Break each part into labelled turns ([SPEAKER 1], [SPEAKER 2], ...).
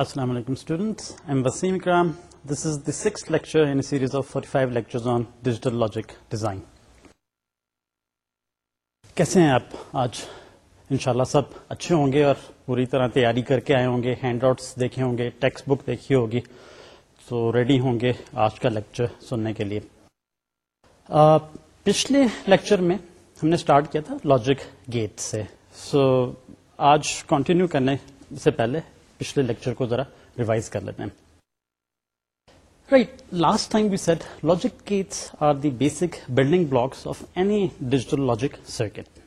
[SPEAKER 1] السلام علیکم students M Waseem Ikram this is the six lecture in series of forty five lectures on digital logic design کیسے ہیں آپ آج انشاءاللہ سب اچھے ہوں گے اور پوری طرح تیاری کر کے آئے ہوں گے ہینڈ آؤٹس دیکھے ہوں گے ٹیکسٹ بک دیکھی ہوگی تو ریڈی ہوں گے آج کا لیکچر سننے کے لیے پچھلے لیکچر میں ہم نے اسٹارٹ کیا تھا لاجک گیٹ سے سو so, آج کنٹینیو کرنے سے پہلے پچھلے لیکچر کو ذرا ریوائز کر لیتے ہیں right last time we set logic gates are the basic building blocks of any digital logic circuit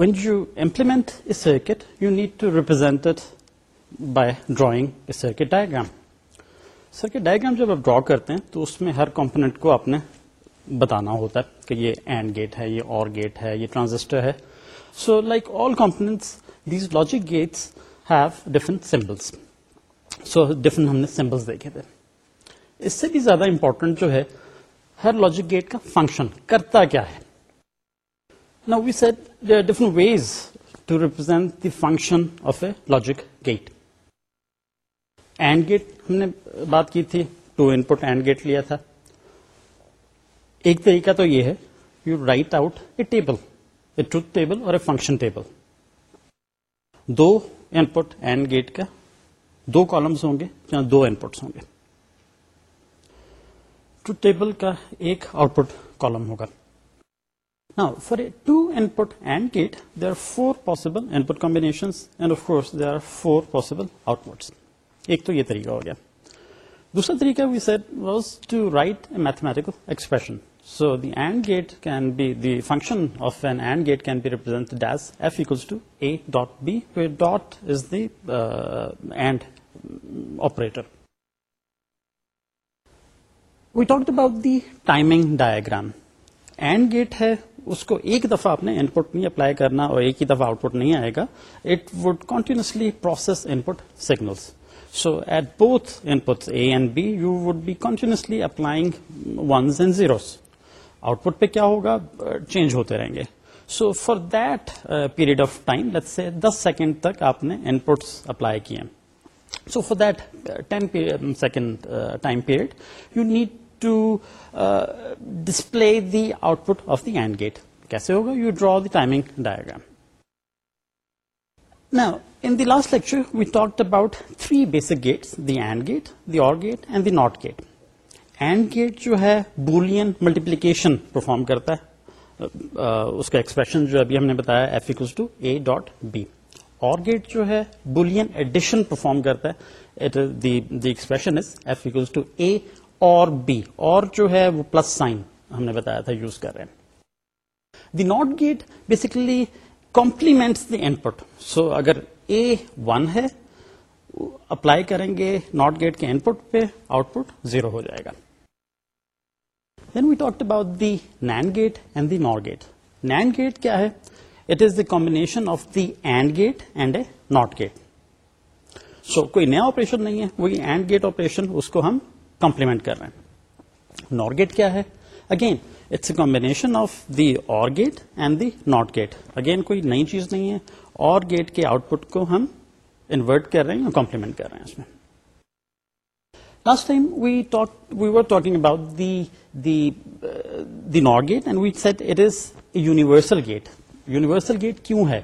[SPEAKER 1] when you implement a circuit you need to represent by drawing a circuit diagram circuit diagram جب آپ ڈرا کرتے ہیں تو اس میں ہر component کو آپ نے بتانا ہوتا ہے کہ یہ اینڈ گیٹ ہے یہ اور گیٹ ہے یہ ٹرانزسٹر ہے so like all components these logic gates have different symbols so different ہم نے سمبلس دیکھے تھے اس سے بھی زیادہ امپورٹنٹ جو ہے ہر لاجک گیٹ کا فنکشن کرتا کیا ہے نا we set different ways to represent the function of a logic gate and gate ہم نے بات کی تھی two input and gate لیا تھا ایک طریقہ تو یہ ہے you write out a table a truth table اور اے فنکشن ٹیبل دو ان پٹ اینڈ گیٹ کا دو کالمس ہوں گے دو ان پٹس ہوں گے ٹو ٹیبل کا ایک آؤٹ پٹ کالم ہوگا نا four two input and gate they are four possible input combination and of course they are four possible outputs ایک تو یہ طریقہ ہو گیا دوسرا طریقہ we set was to write a mathematical expression so the and gate can be the function of an and gate can be represent these F to A dot B third we time diagram and gate ہے اس کو ایک دفعہ آپ نے input نہیں apply کرنا اور ایک ہی دفعہ آؤٹ پٹ نہیں آئے گا it would continuously process input signal so at both in and B you would be continuously applying zeros output پہ کیا ہوگا چینج ہوتے رہیں گے so for that period of time سے دس سیکنڈ تک آپ نے ان پٹس اپلائی کیے so for that ten second time period you need to display the output of the and gate کیسے ہوگا you draw the timing diagram نا in the last lecture we talk about three basic gates the and gate the اور gate and the not gate and gate جو ہے Boolean multiplication perform کرتا ہے اس کا expression جو ابھی ہم نے بتایا F equals to A dot B اور گیٹ جو ہے بولین ایڈیشن پرفارم کرتا ہے expression is F equals to A اور بی اور جو ہے وہ پلس سائن ہم نے بتایا تھا یوز کر رہے ہیں the not gate basically complements the input so اگر اے ون ہے اپلائی کریں گے ناٹ گیٹ کے ان پٹ پہ آؤٹ پٹ زیرو ہو جائے گا دین وی ٹاک اباؤٹ دی نین gate and the Noor gate nand gate کیا ہے it is the of the and and gate gate a not so کوئی نیا آپریشن نہیں ہے وہی اینڈ گیٹ آپریشن اس کو ہم کمپلیمنٹ کر رہے ہیں نور گیٹ کیا ہے again it's a combination of the اور gate and the not gate again کوئی نئی چیز نہیں ہے اور گیٹ کے آؤٹ پٹ کو ہم انورٹ کر رہے ہیں کمپلیمنٹ کر رہے ہیں اس میں last time wait we were talking about the نار gate and we said it is a universal gate universal gate کیوں ہے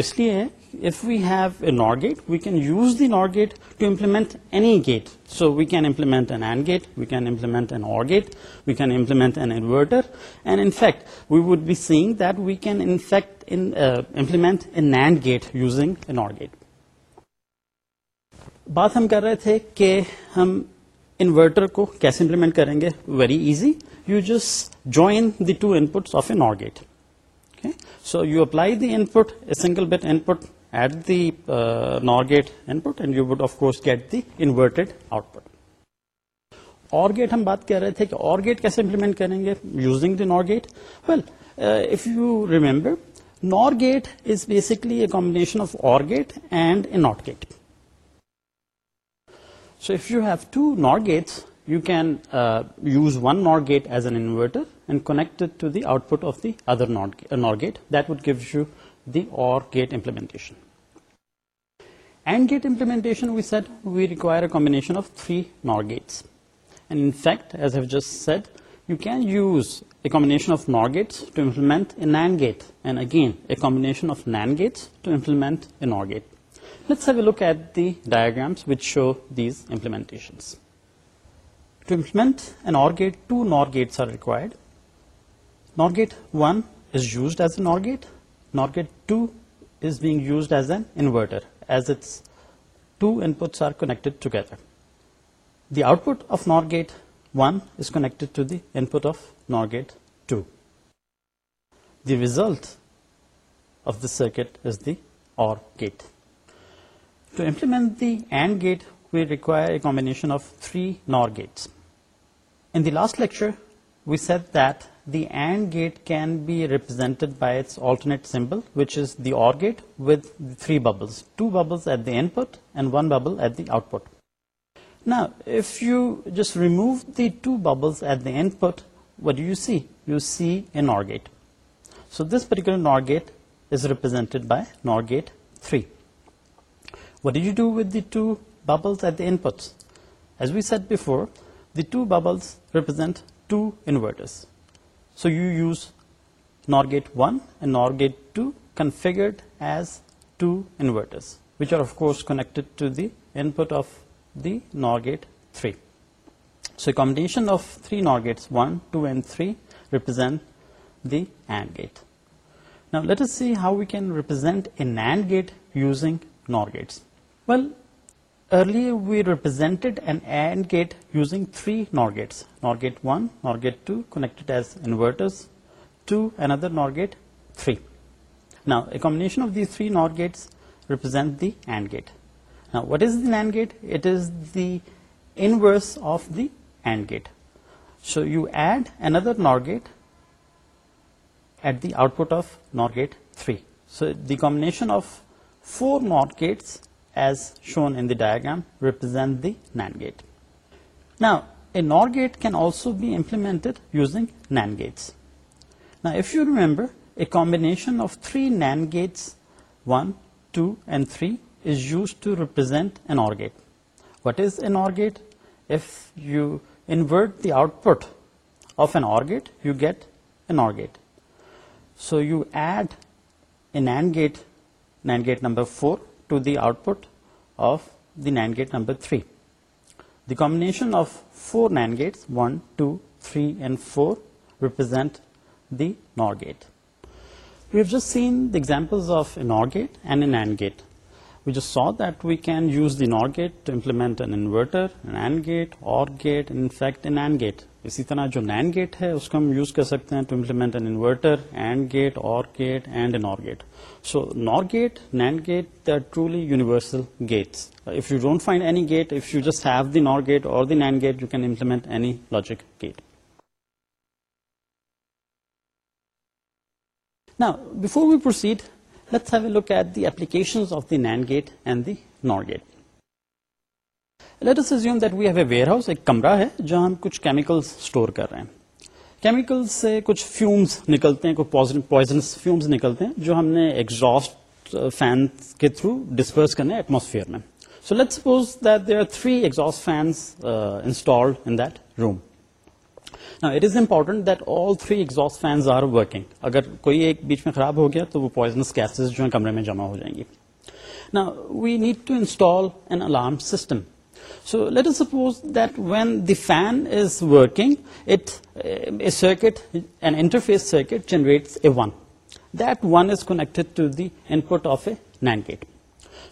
[SPEAKER 1] اس لیے if we have a Noor gate we can use the نار gate to implement any gate so we can implement an and gate we can implement an or gate we can implement an inverter and in fact we would be seeing that we can in fact implement an nand gate using an or gate بات ہم کر رہے تھے کہ ہم inverter کو کیسے implement کریں گے very easy you use join the two input of a نار gate so you apply the input a single bit input at the نار gate input and you would of course get the inverted output or gate ہم بات کر رہے تھے کہ or gate کیسے implement کریں گے یوزنگ دی نار gate well if you remember نار gate is basically a combination of اور gate and a not gate gates you can use one نار gate as an inverter and connect output offer نار gate that would give you the اور گیٹلیمینٹنڈ gate implement we require a combination نار gates combination of نار gates gate and again a combination of NAND gates to implement are gate Let's have a look at the diagrams which show these implementations. To implement an OR gate, two NOR gates are required. NOR gate 1 is used as a NOR gate. NOR gate 2 is being used as an inverter, as its two inputs are connected together. The output of NOR gate 1 is connected to the input of NOR gate 2. The result of the circuit is the OR gate. To implement the AND gate, we require a combination of 3 NOR gates. In the last lecture, we said that the AND gate can be represented by its alternate symbol, which is the OR gate with 3 bubbles, 2 bubbles at the input and 1 bubble at the output. Now, if you just remove the 2 bubbles at the input, what do you see? You see a NOR gate. So this particular NOR gate is represented by NOR gate 3. What did you do with the two bubbles at the inputs? As we said before, the two bubbles represent two inverters. So you use NOR gate 1 and NOR gate 2 configured as two inverters, which are of course connected to the input of the NOR gate 3. So a combination of three NOR gates 1, 2 and 3 represent the AND gate. Now let us see how we can represent an AND gate using NOR gates. Well, earlier we represented an AND gate using three NOR gates, NOR gate 1, NOR gate 2 connected as inverters, to another NOR gate 3. Now a combination of these three NOR gates represent the AND gate. Now what is the NAND gate? It is the inverse of the AND gate. So you add another NOR gate at the output of NOR gate 3. So the combination of four NOR gates as shown in the diagram represent the NAND gate. Now, a NOR gate can also be implemented using NAND gates. Now, if you remember, a combination of 3 NAND gates, 1, 2, and 3, is used to represent an OR gate. What is an OR gate? If you invert the output of an OR gate, you get an OR gate. So you add a NAND gate number 4 to the output of the NAND gate number 3. The combination of 4 NAND gates 1, 2, 3 and 4 represent the NOR gate. We have just seen the examples of a NOR gate and an AND gate. We just saw that we can use the NOR gate to implement an inverter, an AND gate, OR gate, and in fact an AND gate. اسی طرح جو NAND gate ہے اس کو ہم use کر سکتے ہیں to implement an inverter and gate اور gate and Noor gate so gate gate gate gate نین truly universal gates if if you you don't find any just have the or the نین gate you can implement any logic gate نا before we proceed let's look at the application gate and the Noor gate let us assume that we have a warehouse ایک کمرہ ہے جہاں ہم کچھ chemicals store کر رہے ہیں کیمیکل سے کچھ فیومس نکلتے ہیں کچھ پوائزنس فیومس نکلتے ہیں جو ہم نے ایگزاسٹ فین کے تھرو ڈسپرس کرنے ہیں ایٹماسفیئر میں so let suppose that there are three exhaust fans installed in that room Now, it is important that all three exhaust fans are working. اگر کوئی ایک بیچ میں خراب ہو گیا تو وہ پوائزنس گیسز جو ہیں کمرے میں جمع ہو جائیں گی نا we need to install an alarm system so let us suppose that when the fan is working it سرکٹر فیس circuit generate a one then is connect of a nand gate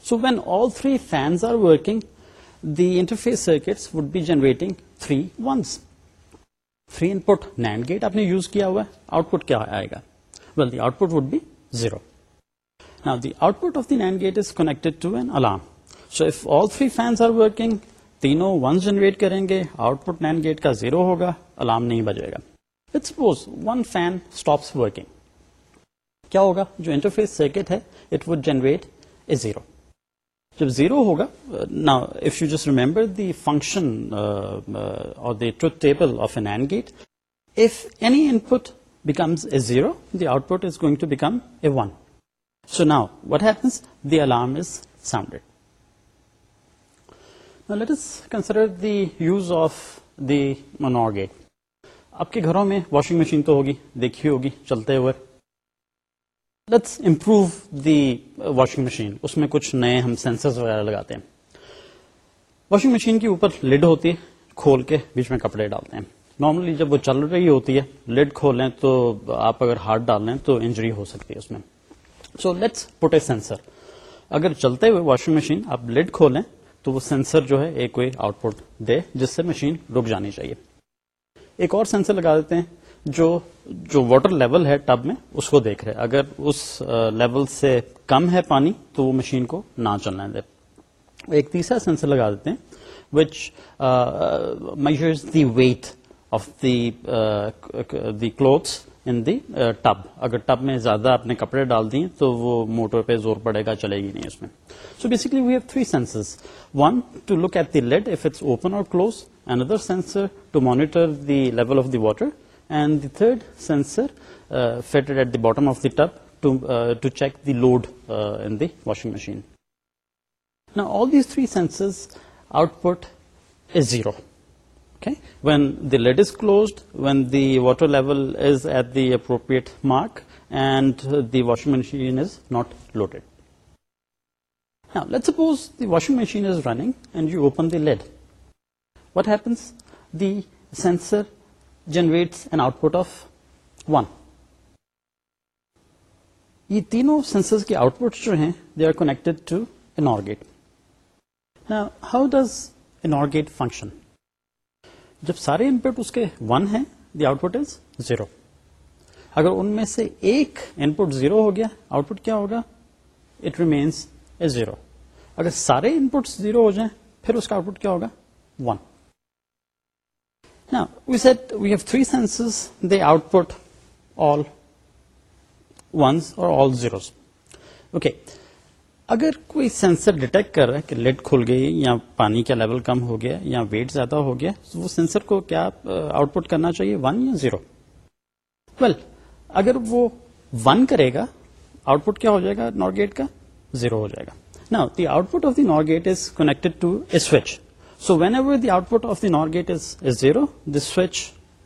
[SPEAKER 1] so when all three fans are working the interface circuit would be generating three ones three input nine gate آپ نے use کیا ہوا ہے out put کیا آئے گا well the output we zero the output of دائن gate is connect alarm so if all three fans are working تینوں ون جنریٹ کریں گے آؤٹ پٹ نائن گیٹ کا زیرو ہوگا الارم نہیں بجے گا suppose one fan stops working کیا ہوگا جو انٹرفیس سرکٹ ہے it would generate a zero جب زیرو ہوگا نا if you just remember the function اور the truth table of an gate if any input becomes a zero the output is going to become a one so now what happens the alarm is sounded لیٹسڈ دیوز of the منگیٹ آپ کے گھروں میں washing machine تو ہوگی دیکھی ہوگی چلتے ہوئے let's improve the washing machine اس میں کچھ نئے ہم سینسر وغیرہ لگاتے ہیں واشنگ مشین کے اوپر لڈ ہوتی ہے کھول کے بیچ میں کپڑے ڈالتے ہیں نارملی جب وہ چل رہی ہوتی ہے لڈ کھولیں تو آپ اگر ہارٹ ڈال لیں تو انجری ہو سکتی ہے اس میں so let's put a sensor اگر چلتے ہوئے واشنگ مشین آپ لڈ کھولیں تو وہ سینسر جو ہے ایک کوئی آؤٹ پٹ دے جس سے مشین رک جانی چاہیے ایک اور سینسر لگا دیتے ہیں جو جو واٹر لیول ہے ٹب میں اس کو دیکھ رہے اگر اس لیول سے کم ہے پانی تو وہ مشین کو نہ چلنے دے ایک تیسرا سینسر لگا دیتے ہیں which measures the the the weight of clothes in the tub اگر ٹب میں زیادہ آپ نے کپڑے ڈال دیے تو وہ موٹر پہ زور پڑے گا چلے گی نہیں اس میں so basically we have three sensors one to look at the lid if it's open or close and other sensor to monitor the level of the water and the third sensor fitted at the bottom of the tub to check the load in the washing machine all these three sensors output is zero when the lid is closed when the water level is at the appropriate mark and the washing machine is not loaded let suppose the washing machine and you open that what happens the sensor generate an output of one یہ تینوں sensor کے output جو ہیں they are connect and gate how does and gate function جب سارے input اس کے one ہیں the output is zero اگر ان میں سے ایک ان پٹ زیرو ہو گیا آؤٹ پٹ کیا ہوگا اٹ ریمینس اے زیرو اگر سارے ان پٹ زیرو ہو جائیں پھر اس کا آؤٹ پٹ کیا ہوگا one we set we have three sense all ones or all zeros okay اگر کوئی سینسر ڈیٹیکٹ کر رہا ہے کہ لیڈ کھل گئی یا پانی کا لیول کم ہو گیا یا ویٹ زیادہ ہو گیا تو وہ سینسر کو کیا آؤٹ پٹ کرنا چاہیے ون یا زیرو ویل اگر وہ ون کرے گا آؤٹ پٹ کیا ہو جائے گا نار گیٹ کا زیرو ہو جائے گا نا the output of the نار gate is to a switch so whenever the output of the نار gate is is zero the switch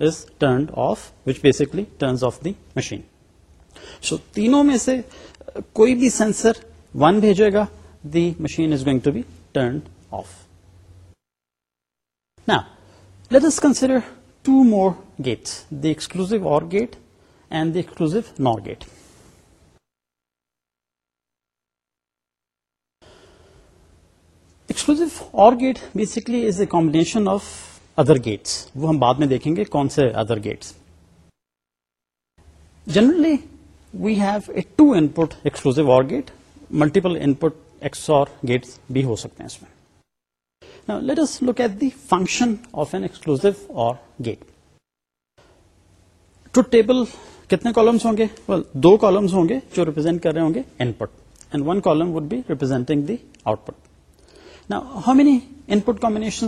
[SPEAKER 1] is turned off which basically turns off the machine so تینوں میں سے کوئی بھی sensor one بھیجے گا the machine is going to be turn off نا let us consider two more gates the exclusive اور gate and the exclusive نار گیٹ ایکسکلوز اور gate basically is a combination of other gates وہ ہم بعد میں دیکھیں گے کون سے other gates generally we have a two input exclusive اور gate multiple input gate بھی ہو سکتے ہیں اس میں فنکشن آف اینڈ اور گیٹ ٹو ٹیبل کتنے کالمس ہوں گے دو کالمس ہوں گے جو ریپرزینٹ کر رہے ہوں گے input would be representing the output نا ہاؤ مینی انپٹ کامبینیشن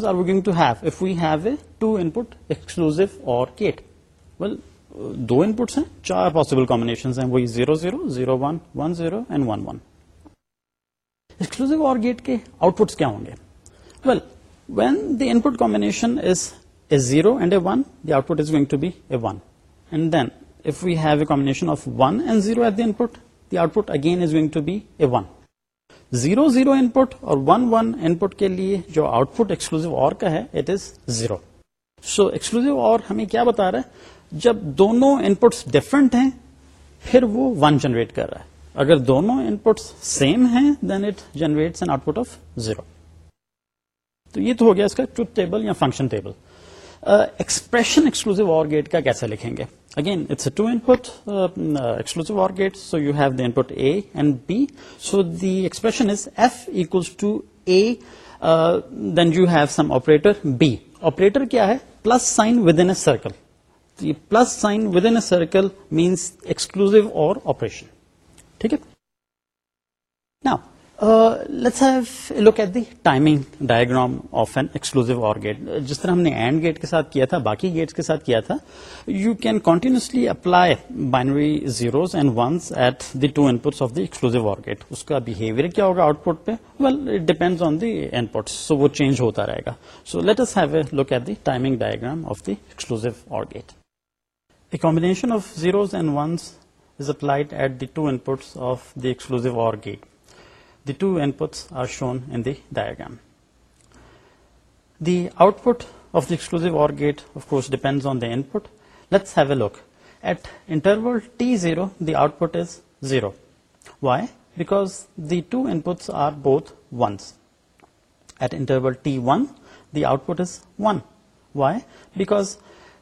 [SPEAKER 1] اور گیٹ ویل دو انپٹس ہیں چار پاسبل کامبنیشن ہیں وہی zero zero zero one one zero and one one exclusive اور گیٹ کے آؤٹ پٹس کیا ہوں گے well when the input combination is a zero and a one the output is going to be a one and then if we have a combination of one and zero at the input the output again is going to be a one zero zero input اور one one input کے لیے جو output exclusive اور کا ہے it is zero so exclusive اور ہمیں کیا بتا رہا ہے جب دونوں ان پٹس ڈفرنٹ ہیں پھر وہ ون جنریٹ کر رہا ہے اگر دونوں ان پٹس سیم ہیں then it generate an output of zero تو یہ تو ہو گیا اس کا ٹوتھ ٹیبل یا فنکشن ٹیبل ایکسپریشن اور گیٹ کا کیسے لکھیں گے اگین اٹس ٹو اور gate so you have the input A and B so the expression is F to A then you have some operator B operator کیا ہے plus sign with a circle plus sign plus sign a circle means exclusive اور operation ٹھیک ہے نا let's look at the timing diagram of an exclusive اور gate جس طرح ہم نے اینڈ گیٹ کے ساتھ کیا تھا باقی گیٹس کے ساتھ کیا تھا you can continuously apply binary zeros and ones at the two inputs of the exclusive اور گیٹ اس کا بہیویئر کیا ہوگا آؤٹ پٹ پہ well it depend on the inputs so وہ چینج ہوتا رہے گا so let us have a look at the timing diagram of the exclusive اور gate a اکمبینشن of zeros and ones is applied at the two inputs of the exclusive OR gate. The two inputs are shown in the diagram. The output of the exclusive OR gate, of course, depends on the input. Let's have a look. At interval t0, the output is 0. Why? Because the two inputs are both 1s. At interval t1, the output is 1. Why? Because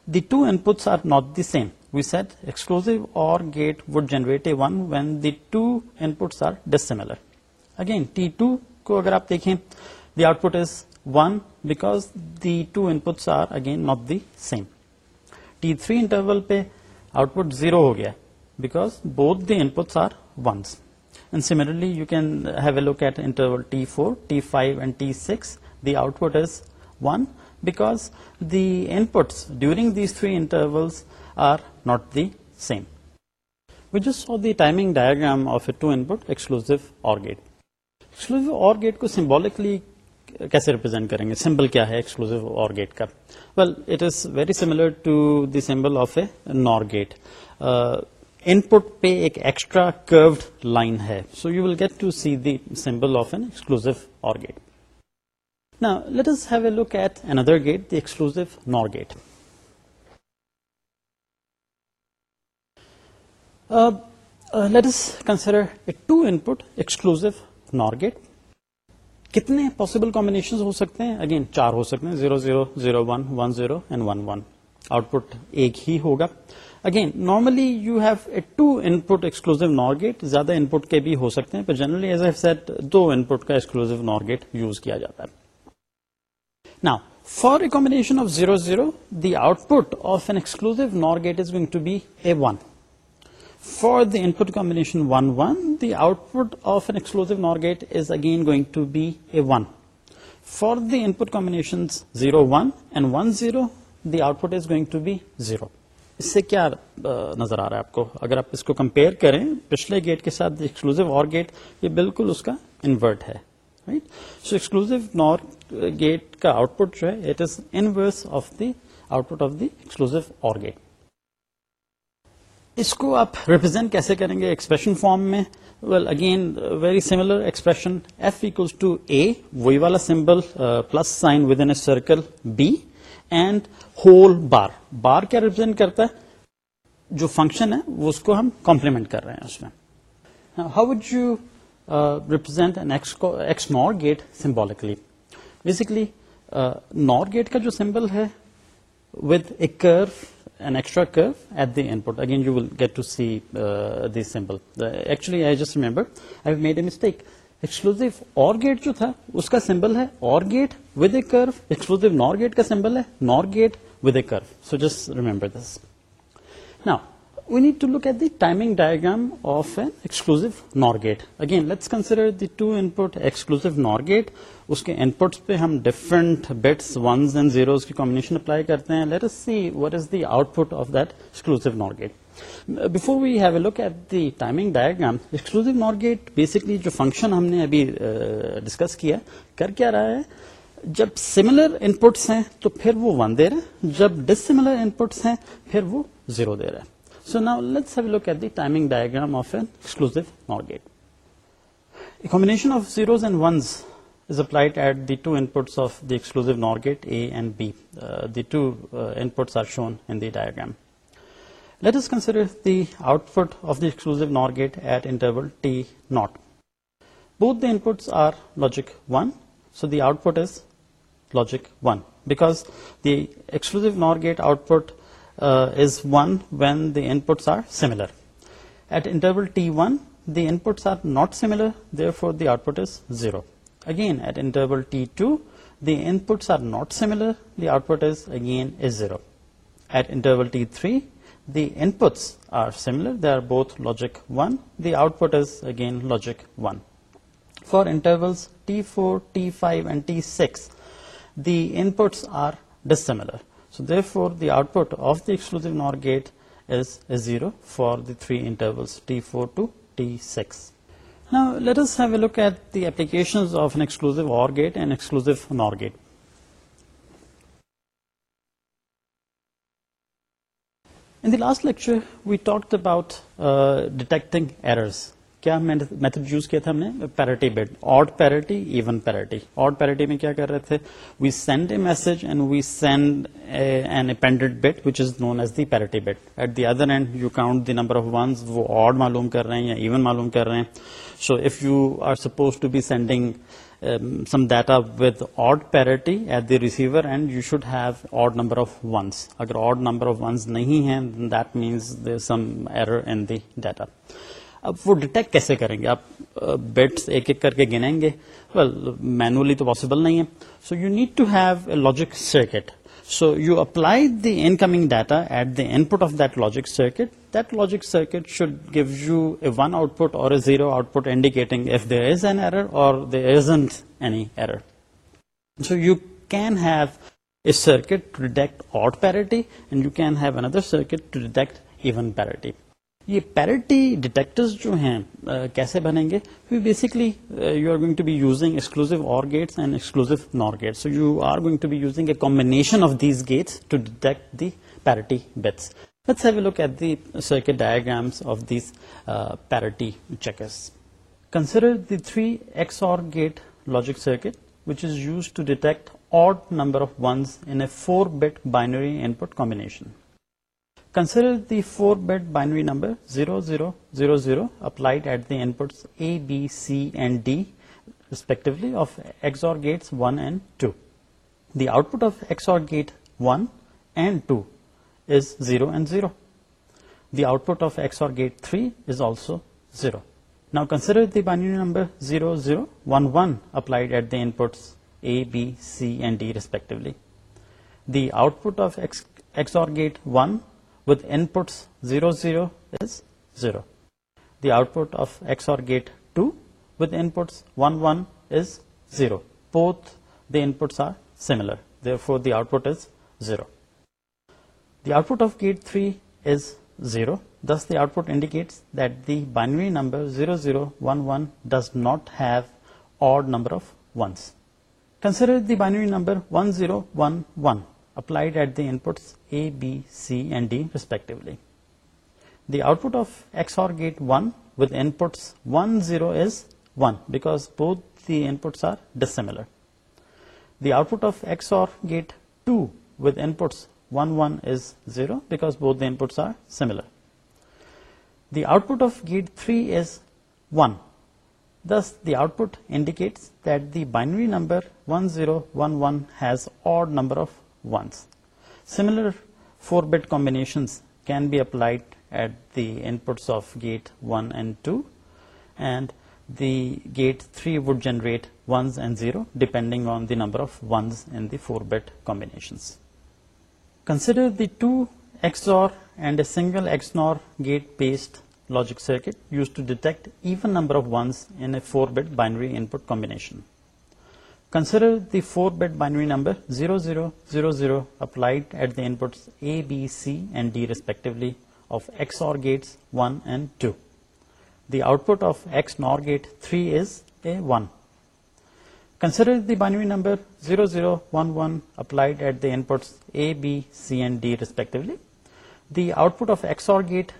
[SPEAKER 1] the two inputs are not the same. We set exclusive اور gate would generate a one when the two inputs are dissimilar again T two کو اگر آپ دیکھیں the output is one because the two inputs are again not the same T three interval پہ output zero ہو گیا because both the inputs are ones and similarly you can have a look at interval T four T five and T six the output is one because the inputs during these three intervals are not them we timing diagram of a two انٹکل symbolically کیسے represent کریں گے symbol کیا ہے symbol of an exclusive آرگیٹ نا let's ہیٹسل نار gate let consider a two input exclusive نار gate کتنے پاسبل کمبنیشن ہو سکتے ہیں اگین چار ہو سکتے ہیں zero zero zero one one zero and one one output ایک ہی ہوگا again normally you have a two input exclusive نار گیٹ زیادہ ان پٹ کے بھی ہو سکتے ہیں پر جنرلی ایز اے سیٹ دو ان پٹ کا ایکسکلوزو نار گیٹ یوز کیا جاتا ہے نا for a combination of zero zero the output of an exclusive نار gate is going to be a one for the input one the output of an exclusive نار gate is again going to be a one for the input combination zero one and one zero the output is going to be zero اس سے کیا نظر آ رہا ہے آپ کو اگر آپ اس کو کمپیئر کریں پچھلے گیٹ کے ساتھ ایکسکلوز اور گیٹ یہ بالکل اس کا انورٹ ہے رائٹ سو گیٹ کا آؤٹ آؤٹ پٹ پٹ جو ہے it is inverse of of the the اور گیٹ اس کو آپ ریپرزینٹ کیسے کریں گے ایکسپریشن فارم میں well again very similar expression F to A وہی والا symbol plus sign with a circle B and whole bar bar کیا ریپرزینٹ کرتا ہے جو فنکشن ہے وہ اس کو ہم کمپلیمنٹ کر رہے ہیں اس میں how would you represent X Noor gate symbolically basically Noor gate کا جو سمبل ہے with a curve symbol NOR gate کا سمبل ہے NOR gate with a curve so just remember this نا we need to look at them diagram of a gate again let's consider the two input نار gate اس کے inputs پہ ہم different bits ones and zeros کی combination apply کرتے ہیں let see what is the output of that exclusive نار gate before we have a look at the timing diagram exclusive نار gate basically جو function ہم نے ابھی discuss کیا کر کیا رہا ہے جب سملر ان پٹس ہیں تو پھر وہ ون دے رہا ہے جب ڈسملر ان پٹس ہیں پھر وہ زیرو دے رہا ہے so now let's have look at the timing diagram of an exclusive نار gate combination of zeros and ones is applied at the two inputs of the exclusive NOR gate A and B. Uh, the two uh, inputs are shown in the diagram. Let us consider the output of the exclusive NOR gate at interval T0. Both the inputs are logic 1, so the output is logic 1, because the exclusive NOR gate output uh, is 1 when the inputs are similar. At interval T1, the inputs are not similar, therefore the output is 0. Again, at interval T2, the inputs are not similar, the output is again is 0. At interval T3, the inputs are similar, they are both logic 1, the output is again logic 1. For intervals T4, T5 and T6, the inputs are dissimilar. So therefore, the output of the exclusive NOR gate is 0 for the three intervals T4 to T6. Last lecture we talk about detecting کیا method use کیا تھا ہم نے parity bit odd parity even parity odd parity میں کیا کر رہے تھے we send a message and we send an appended bit which is known as the parity bit at the other end you count the number of ones وہ odd معلوم کر رہے ہیں یا ایون معلوم کر رہے ہیں so if you are suppose to be sending some data with odd parity at the receiver end you should have odd number of ones اگر آڈ نمبر آف ونس نہیں ہیں that means there some error in the data اب وہ detect کیسے کریں گے آپ beats ایک ایک کر کے گنیں گے ویل مینولی تو پاسبل نہیں ہے so you need to have a logic circuit so you apply the incoming data at the input of that logic circuit that logic circuit should give you a one output or zero output indicating there is an error or there isn't any error so you can have a circuit to detect odd parity and you can have another circuit to detect even parity یہ parity detectors جو ہیں کیسے بنیں گے basically you are going to be using exclusive اور gates and exclusive نار gates you are going to be using a combination of these gates diagrams of these parity checkers consider the three X are gate logic circuit which is use to detect odd number of ones in four bit binary input combination Consider the 4-bit binary number 0000 applied at the inputs A, B, C and D respectively of XOR gates 1 and 2. The output of XOR gate 1 and 2 is 0 and 0. The output of XOR gate 3 is also 0. Now consider the binary number 0011 applied at the inputs A, B, C and D respectively. The output of XOR gate 1 with inputs 0, 0 is 0. The output of XOR gate 2 with inputs 1, 1 is 0. Both the inputs are similar, therefore the output is 0. The output of gate 3 is 0, thus the output indicates that the binary number 0011 does not have odd number of 1s. Consider the binary number 1011 applied at the inputs A, B, C and D respectively. The output of XOR gate 1 with inputs 1, 0 is 1 because both the inputs are dissimilar. The output of XOR gate 2 with inputs 1, 1 is 0 because both the inputs are similar. The output of gate 3 is 1. Thus, the output indicates that the binary number 1011 has odd number of ones. Similar 4-bit combinations can be applied at the inputs of gate 1 and 2, and the gate 3 would generate 1s and 0 depending on the number of 1s in the 4-bit combinations. Consider the two XOR and a single XNOR gate based logic circuit used to detect even number of 1s in a 4-bit binary input combination. Consider the 4-bit binary number 0000 applied at the inputs A, B, C and D respectively of XOR gates 1 and 2. The output of XNOR gate 3 is a 1. Consider the binary number 0011 applied at the inputs A, B, C and D respectively. The output of XOR gate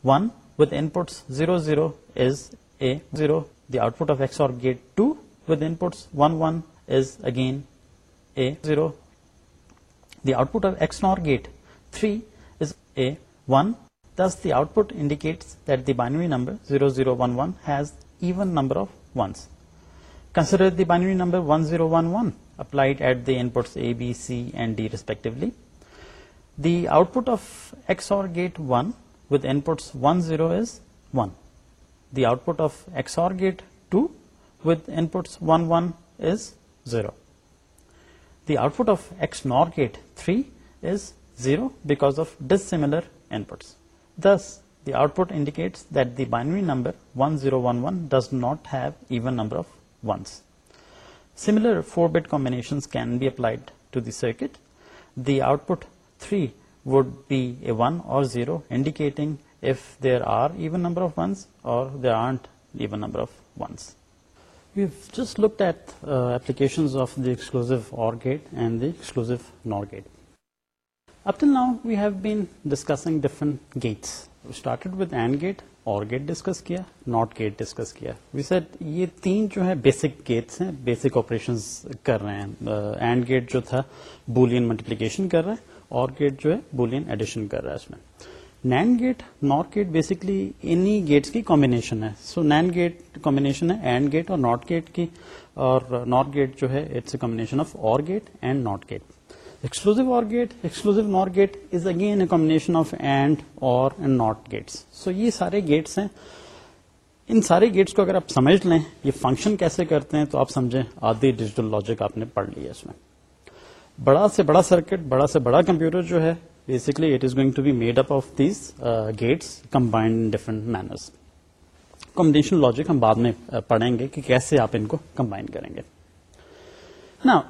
[SPEAKER 1] 1 with inputs 00 is a 0. The output of XOR gate 2 with inputs 1 1 is again A0. The output of XNOR gate 3 is A1. Thus the output indicates that the binary number 0011 has even number of 1s. Consider the binary number 1011 applied at the inputs A, B, C and D respectively. The output of XOR gate 1 with inputs 10 is 1. The output of XOR gate 2 with inputs 1, 1 is 0. The output of XNOR gate 3 is 0 because of dissimilar inputs. Thus, the output indicates that the binary number 1011 does not have even number of 1s. Similar 4-bit combinations can be applied to the circuit. The output 3 would be a 1 or 0, indicating if there are even number of 1s or there aren't even number of 1s. Gate discuss کیا نارٹ gate discuss کیا تین جو ہے basic gates ہیں basic operation کر رہے ہیں Boolean ملٹیپلیکشن کر رہا ہے اور گیٹ جو ہے بولین ایڈیشن کر رہا ہے اس میں NAND gate north gate basically انہیں گیٹس کی کمبینیشن ہے سو نینڈ گیٹ کمبینیشن ہے اینڈ گیٹ اور نارتھ گیٹ کی اور نارتھ گیٹ جو ہے اٹس اے کمبینیشن آف اور gate and north gate exclusive اور gate gate exclusive is again a of and اور گیٹس سو یہ سارے گیٹس ہیں ان سارے گیٹس کو اگر آپ سمجھ لیں یہ فنکشن کیسے کرتے ہیں تو آپ سمجھیں آدھی ڈیجیٹل لاجک آپ نے پڑھ لی ہے اس میں بڑا سے بڑا سرکٹ بڑا سے بڑا کمپیوٹر جو ہے basically it is going of these gate combined different manners combination logic ہم بعد میں پڑھیں گے کہ کیسے آپ ان کو کمبائن کریں گے نا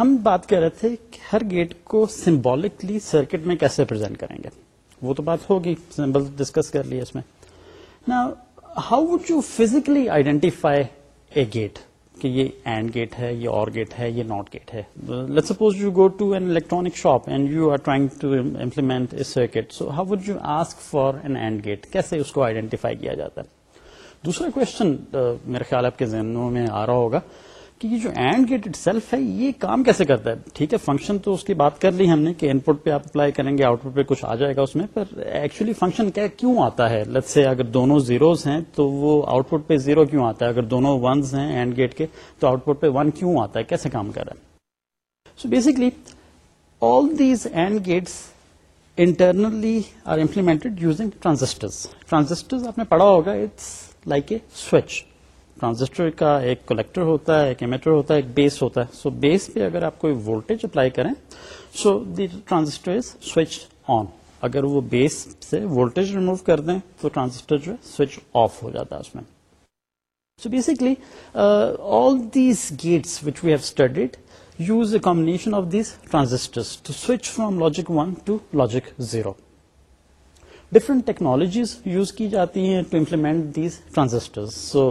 [SPEAKER 1] ہم بات کر رہے تھے کہ ہر گیٹ کو سمبولکلی سرکٹ میں کیسے پرزینٹ کریں گے وہ تو بات ہوگی سمبل ڈسکس کر لیے اس میں نا how would you physically identify a gate کہ یہ اینڈ گیٹ ہے یہ اور گیٹ ہے یہ ناٹ گیٹ ہے let suppose you go to an electronic shop and you are trying to implement a circuit so how would you ask for an and gate کیسے اس کو آئیڈینٹیفائی کیا جاتا ہے دوسرا کوشچن میرے خیال آپ کے ذہنوں میں آ رہا ہوگا کہ یہ جو اینڈ گیٹ اٹ سیلف ہے یہ کام کیسے کرتا ہے ٹھیک ہے فنکشن تو اس کی بات کر لی ہم نے کہ ان پٹ پہ آپ اپلائی کریں گے آؤٹ پٹ پہ کچھ آ جائے گا اس میں پر ایکچولی فنکشن کیا کیوں آتا ہے لت سے اگر دونوں زیروز ہیں تو وہ آؤٹ پٹ پہ زیرو کیوں آتا ہے اگر دونوں ونز ہیں اینڈ گیٹ کے تو آؤٹ پٹ پہ ون کیوں آتا ہے کیسے کام کر رہا ہے so basically all these and gates internally are implemented using transistor transistor آپ نے پڑھا ہوگا it's like a switch transistor کا ایک کلیکٹر ہوتا ہے ایک ایمیٹر ہوتا ہے ایک بیس ہوتا ہے سو بیس پہ اگر آپ کوئی وولٹیج اپلائی کریں so the transistor is switch on اگر وہ بیس سے وولٹج ریمو کر دیں تو ٹرانزسٹر جو ہے سوئچ آف ہو جاتا ہے اس میں so basically all these gates which we have studied use a combination of to switch from logic one to logic zero different technologies use کی جاتی ہیں to implement these so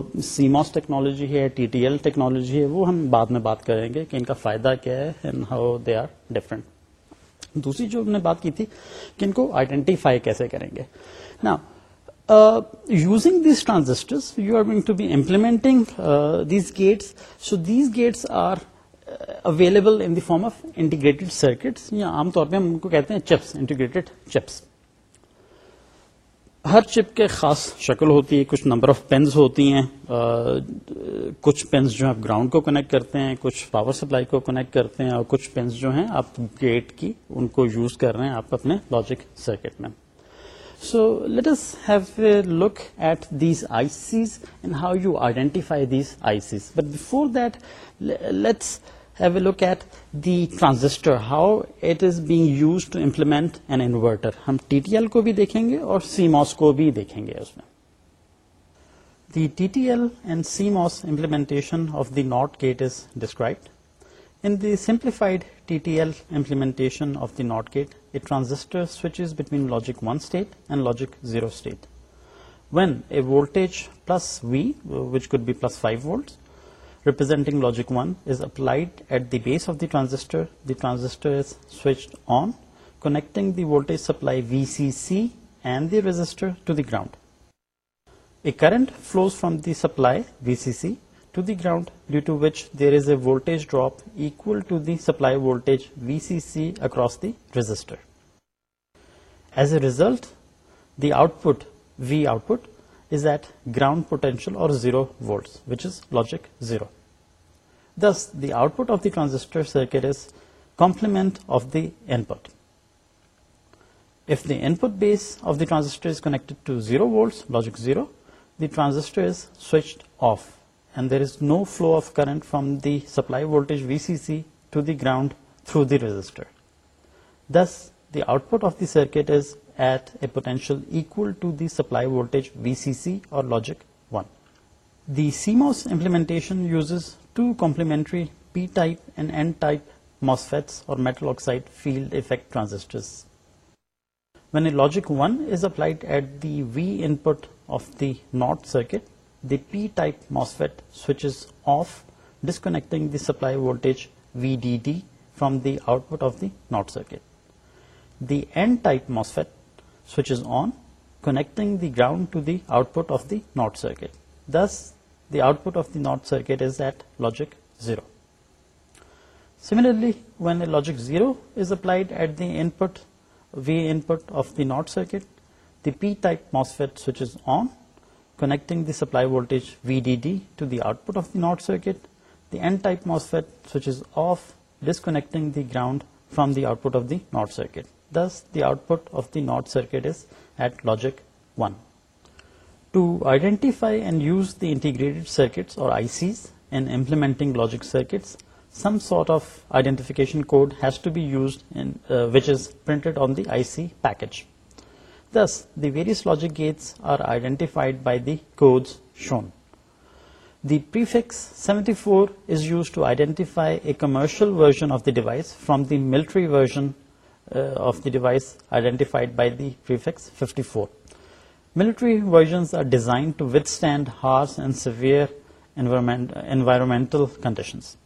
[SPEAKER 1] technology ہے T T L technology ہے وہ ہم بعد میں بات کریں گے کہ ان کا فائدہ کیا ہے اینڈ ہاؤ دے آر دوسری جو ہم نے بات کی تھی کہ ان کو آئیڈینٹیفائی کیسے کریں گے نا using these transistors you are going to be implementing these gates so these gates are available in the form of integrated circuits یا عام طور پہ ہم ان کو کہتے ہیں چپس انٹیگریٹڈ چپس ہر چپ کے خاص شکل ہوتی ہے کچھ نمبر آف پینز ہوتی ہیں کچھ پینز جو ہیں گراؤنڈ کو کنیکٹ کرتے ہیں کچھ پاور سپلائی کو کنیکٹ کرتے ہیں اور کچھ پینز جو ہیں آپ گیٹ کی ان کو یوز کر رہے ہیں آپ اپنے لاجک سرکٹ میں so let us have a look at these ICs and how you identify these ICs but before that let's have look at the transistor how it is being use to implement an inverter ہم T L کو بھی دیکھیں گے اور سی موس کو بھی دیکھیں گے اس میں the T L and CMOS implement of the not gate is described in the simplified T L implement of the not gate a transistor switch is between logic one state and logic zero state when a volt plus V which could be plus five volt representing logic 1 is applied at the base of the transistor. The transistor is switched on, connecting the voltage supply VCC and the resistor to the ground. A current flows from the supply VCC to the ground, due to which there is a voltage drop equal to the supply voltage VCC across the resistor. As a result, the output V output is at ground potential or 0 volts, which is logic 0. Thus, the output of the transistor circuit is complement of the input. If the input base of the transistor is connected to 0 volts, logic 0, the transistor is switched off and there is no flow of current from the supply voltage VCC to the ground through the resistor. Thus, the output of the circuit is at a potential equal to the supply voltage VCC or logic 1. The CMOS implementation uses two complementary P-type and N-type MOSFETs or metal oxide field effect transistors. When a logic 1 is applied at the V input of the NOT circuit, the P-type MOSFET switches off, disconnecting the supply voltage VDD from the output of the NOT circuit. The N-type MOSFET switch is on, connecting the ground to the output of the NOT circuit. Thus, the output of the NOT circuit is at logic 0. Similarly, when a logic 0 is applied at the input, V input of the NOT circuit, the P-type MOSFET switches on, connecting the supply voltage VDD to the output of the NOT circuit. The N-type MOSFET switches off, disconnecting the ground from the output of the NOT circuit. Thus, the output of the NOT circuit is at logic 1. To identify and use the integrated circuits or ICs in implementing logic circuits, some sort of identification code has to be used uh, which is printed on the IC package. Thus, the various logic gates are identified by the codes shown. The prefix 74 is used to identify a commercial version of the device from the military version uh, of the device identified by the prefix 54. Military versions are designed to withstand harsh and severe environmental conditions.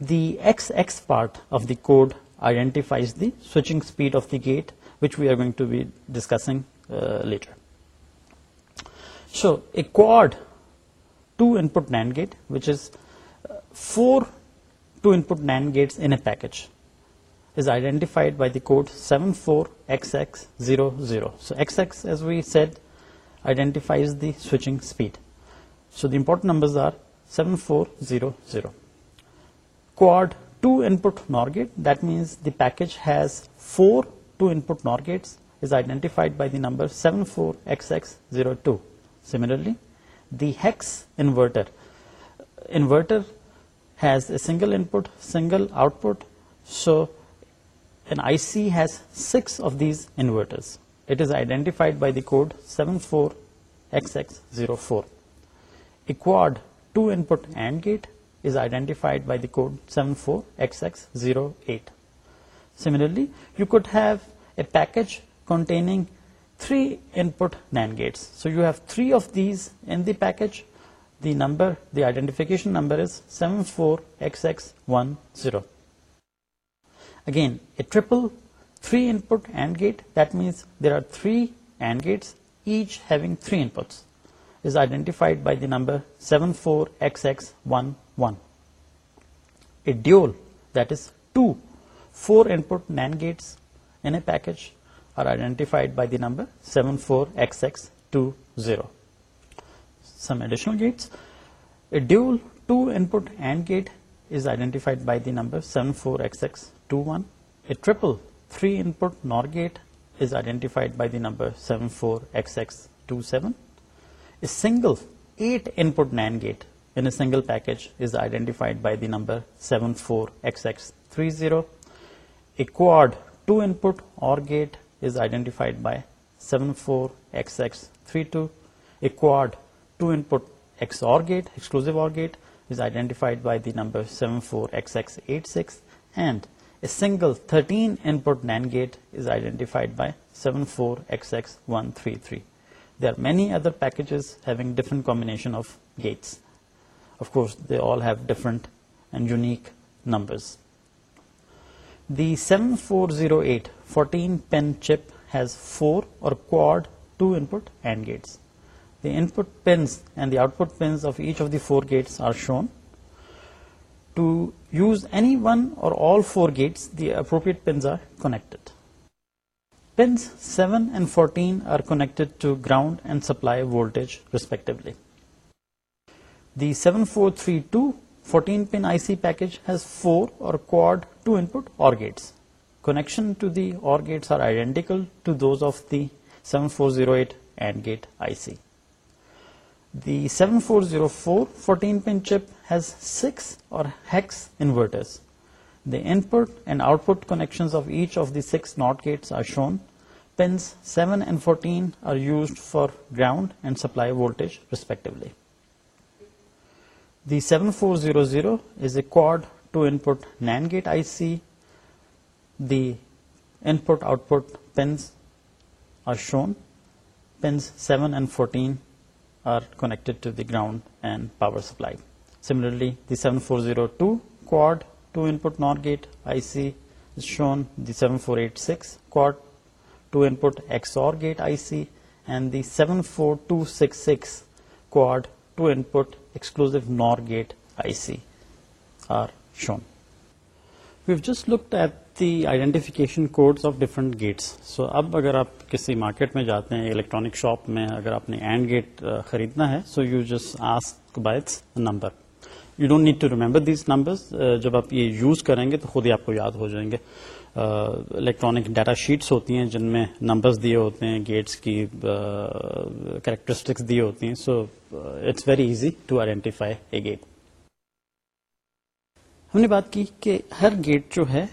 [SPEAKER 1] The XX part of the code identifies the switching speed of the gate, which we are going to be discussing uh, later. So a quad 2-input NAND gate, which is uh, 4 2-input NAND gates in a package, is identified by the code 74XX00. So XX, as we said, identifies the switching speed. So the important numbers are 7400. Quad 2 input NOR gate, that means the package has 4 2 input NOR gates, is identified by the number 74XX02. Similarly, the hex inverter has a single input, single output. So an IC has 6 of these inverters. It is identified by the code 74XX04. A quad 2-input AND gate is identified by the code 74XX08. Similarly, you could have a package containing 3-input NAND gates. So you have 3 of these in the package. The identification number is 74XX10. Three input gate then there are three and gate each ہے number seven four develop NAND gates N a package are I'd by the number seven four two zero some additional gates two input and gate is identified by the number seven four S S single eight nine gate single package identified by the number four three zeroed two input اور gate is I'd by seven four S S three two odd two input گیٹکلوز gate is I'd by the number four S S eight six A single 13 input NAND gate is identified by 74XX133. There are many other packages having different combination of gates. Of course, they all have different and unique numbers. The 7408 14-pin chip has 4 or quad 2-input AND gates. The input pins and the output pins of each of the 4 gates are shown to use any one or all four gates, the appropriate pins are connected. Pins 7 and 14 are connected to ground and supply voltage respectively. The 7432 14-pin IC package has 4 or quad 2-input OR gates. Connection to the OR gates are identical to those of the 7408 AND gate IC. The 7404 14-pin chip has 6 or hex inverters. The input and output connections of each of the 6 NOT gates are shown. Pins 7 and 14 are used for ground and supply voltage respectively. The 7400 is a quad 2-input NAND gate IC. The input-output pins are shown. Pins 7 and 14 are connected to the ground and power supply. Similarly the seven four zero two code two input نار gate I C shown the seven four eight six کوئی C and the seven four two six six cost look at the identification code of different gates so اب اگر آپ کسی market میں جاتے ہیں electronic shop میں اگر آپ نے اینڈ گیٹ خریدنا ہے so you just ask by its number you don't need to remember these numbers جب آپ یہ یوز کریں گے تو خود ہی آپ کو یاد ہو جائیں گے الیکٹرانک ڈیٹا شیٹس ہوتی ہیں جن میں نمبرز دیے ہوتے ہیں گیٹس کی کریکٹرسٹکس uh, دیے ہوتی ہیں so it's very easy to identify a gate ہم نے بات کی کہ ہر گیٹ جو ہے